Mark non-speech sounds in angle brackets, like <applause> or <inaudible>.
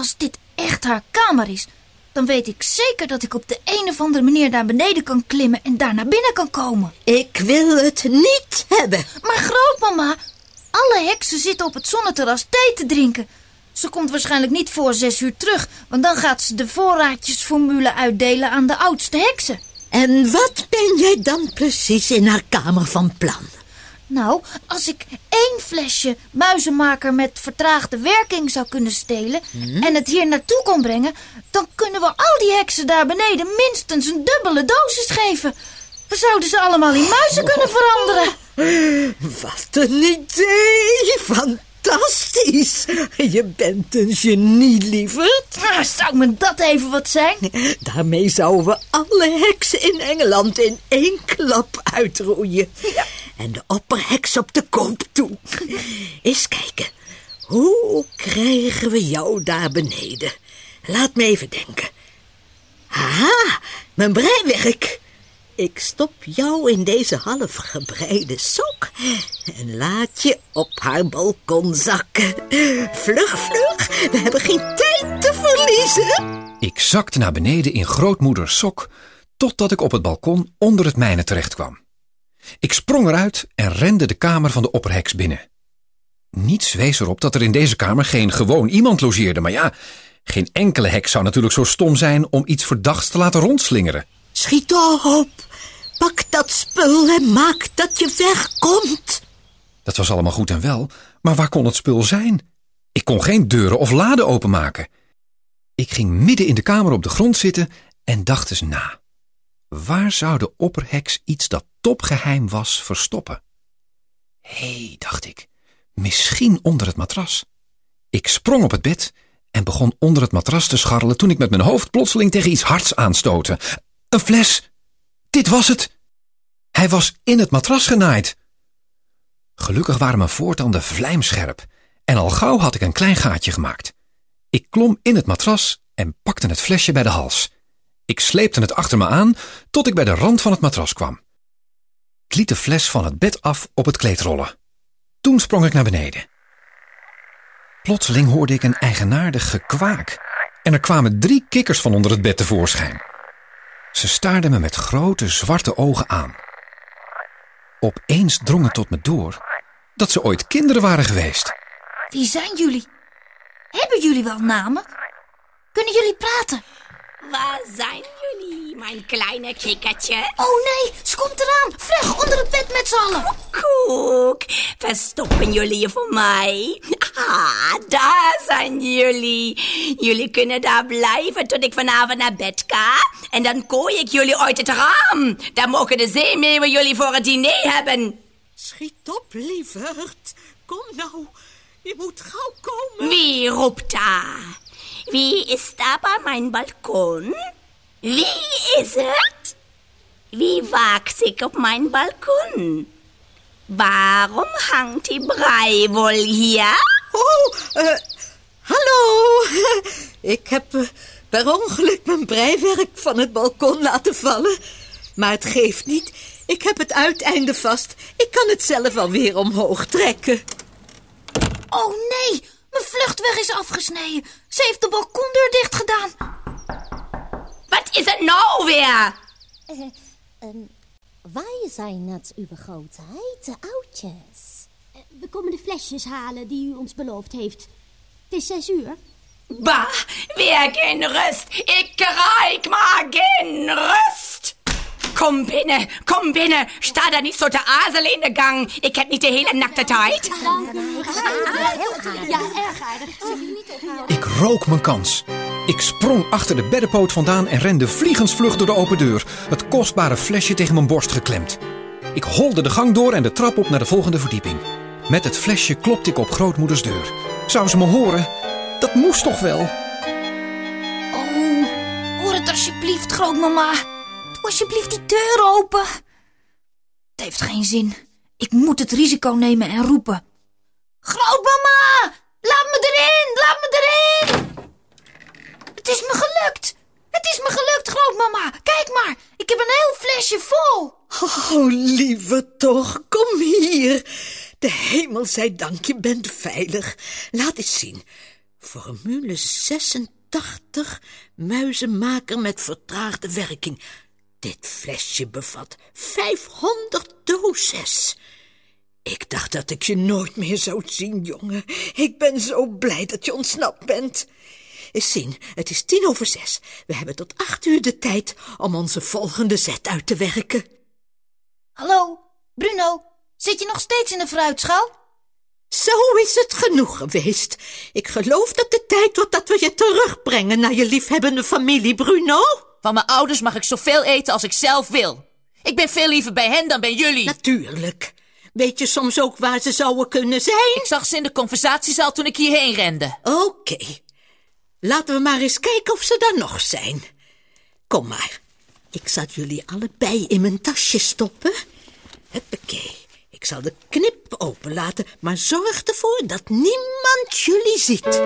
Als dit echt haar kamer is, dan weet ik zeker dat ik op de een of andere manier naar beneden kan klimmen en daar naar binnen kan komen. Ik wil het niet hebben. Maar grootmama, alle heksen zitten op het zonneterras thee te drinken. Ze komt waarschijnlijk niet voor zes uur terug, want dan gaat ze de voorraadjesformule uitdelen aan de oudste heksen. En wat ben jij dan precies in haar kamer van plan? Nou, als ik één flesje muizenmaker met vertraagde werking zou kunnen stelen en het hier naartoe kon brengen, dan kunnen we al die heksen daar beneden minstens een dubbele dosis geven. We zouden ze allemaal in muizen kunnen veranderen. Wat een idee! Fantastisch! Je bent een genie, lieverd. Nou, zou me dat even wat zijn? Daarmee zouden we alle heksen in Engeland in één klap uitroeien. En de opperheks op de koop toe. Eens kijken. Hoe krijgen we jou daar beneden? Laat me even denken. Aha, mijn breiwerk. Ik stop jou in deze half gebreide sok en laat je op haar balkon zakken. Vlug, vlug, we hebben geen tijd te verliezen. Ik zakte naar beneden in grootmoeders sok, totdat ik op het balkon onder het mijne terecht kwam. Ik sprong eruit en rende de kamer van de opperheks binnen. Niets wees erop dat er in deze kamer geen gewoon iemand logeerde, maar ja, geen enkele heks zou natuurlijk zo stom zijn om iets verdachts te laten rondslingeren. Schiet op, pak dat spul en maak dat je wegkomt. Dat was allemaal goed en wel, maar waar kon het spul zijn? Ik kon geen deuren of laden openmaken. Ik ging midden in de kamer op de grond zitten en dacht eens na. Waar zou de opperheks iets dat topgeheim was verstoppen? Hé, hey, dacht ik, misschien onder het matras. Ik sprong op het bed en begon onder het matras te scharrelen toen ik met mijn hoofd plotseling tegen iets hards aanstootte. Een fles! Dit was het! Hij was in het matras genaaid. Gelukkig waren mijn voortanden vlijmscherp en al gauw had ik een klein gaatje gemaakt. Ik klom in het matras en pakte het flesje bij de hals. Ik sleepte het achter me aan tot ik bij de rand van het matras kwam. Ik liet de fles van het bed af op het kleed rollen. Toen sprong ik naar beneden. Plotseling hoorde ik een eigenaardig gekwaak en er kwamen drie kikkers van onder het bed tevoorschijn. Ze staarden me met grote zwarte ogen aan. Opeens drong het tot me door dat ze ooit kinderen waren geweest. Wie zijn jullie? Hebben jullie wel namen? Kunnen jullie praten? Waar zijn jullie, mijn kleine kikkertje? Oh nee, ze komt eraan. Vlug onder het bed met z'n allen. Koek, verstoppen jullie je voor mij? Ah, daar zijn jullie. Jullie kunnen daar blijven tot ik vanavond naar bed ga. En dan kooi ik jullie uit het raam. Dan mogen de zeemeeuwen jullie voor het diner hebben. Schiet op, lieverd. Kom nou, je moet gauw komen. Wie roept daar? Wie is daar bij mijn balkon? Wie is het? Wie waakt zich op mijn balkon? Waarom hangt die breiwol hier? Oh, eh, hallo. <laughs> Ik heb eh, per ongeluk mijn breiwerk van het balkon laten vallen. Maar het geeft niet. Ik heb het uiteinde vast. Ik kan het zelf alweer omhoog trekken. Oh nee, mijn vluchtweg is afgesneden. Ze heeft de balkondeur dicht gedaan. Wat is het nou weer? Wij zijn het, uw grootheid, de oudjes. We komen de flesjes halen die u ons beloofd heeft. Het is zes uur. Bah, weer geen rust. Ik krijg maar geen rust. Kom binnen, kom binnen. Sta daar niet zo te aarzelen in de gang. Ik heb niet de hele nachte tijd. Ja, erg aardig. Ik rook mijn kans. Ik sprong achter de beddenpoot vandaan en rende vliegensvlug door de open deur, het kostbare flesje tegen mijn borst geklemd. Ik holde de gang door en de trap op naar de volgende verdieping. Met het flesje klopte ik op grootmoeders deur. Zou ze me horen? Dat moest toch wel? Oh, hoor het alsjeblieft, grootmama. Doe alsjeblieft die deur open. Het heeft geen zin. Ik moet het risico nemen en roepen. Grootmama, laat me erin, laat me erin. Het is me gelukt. Het is me gelukt, grootmama. Kijk maar, ik heb een heel flesje vol. Oh, lieve toch, kom hier. De hemel zij dank, je bent veilig. Laat eens zien. Formule 86, muizenmaker met vertraagde werking. Dit flesje bevat 500 doses. Ik dacht dat ik je nooit meer zou zien, jongen. Ik ben zo blij dat je ontsnapt bent. Eens zien, het is tien over zes. We hebben tot acht uur de tijd om onze volgende zet uit te werken. Hallo, Bruno, zit je nog steeds in de fruitschaal? Zo is het genoeg geweest. Ik geloof dat het tijd wordt dat we je terugbrengen naar je liefhebbende familie, Bruno. Van mijn ouders mag ik zoveel eten als ik zelf wil. Ik ben veel liever bij hen dan bij jullie. Natuurlijk. Weet je soms ook waar ze zouden kunnen zijn? Ik zag ze in de conversatiezaal toen ik hierheen rende. Oké. Laten we maar eens kijken of ze daar nog zijn. Kom maar. Ik zal jullie allebei in mijn tasje stoppen. Huppakee. Ik zal de knip openlaten, maar zorg ervoor dat niemand jullie ziet.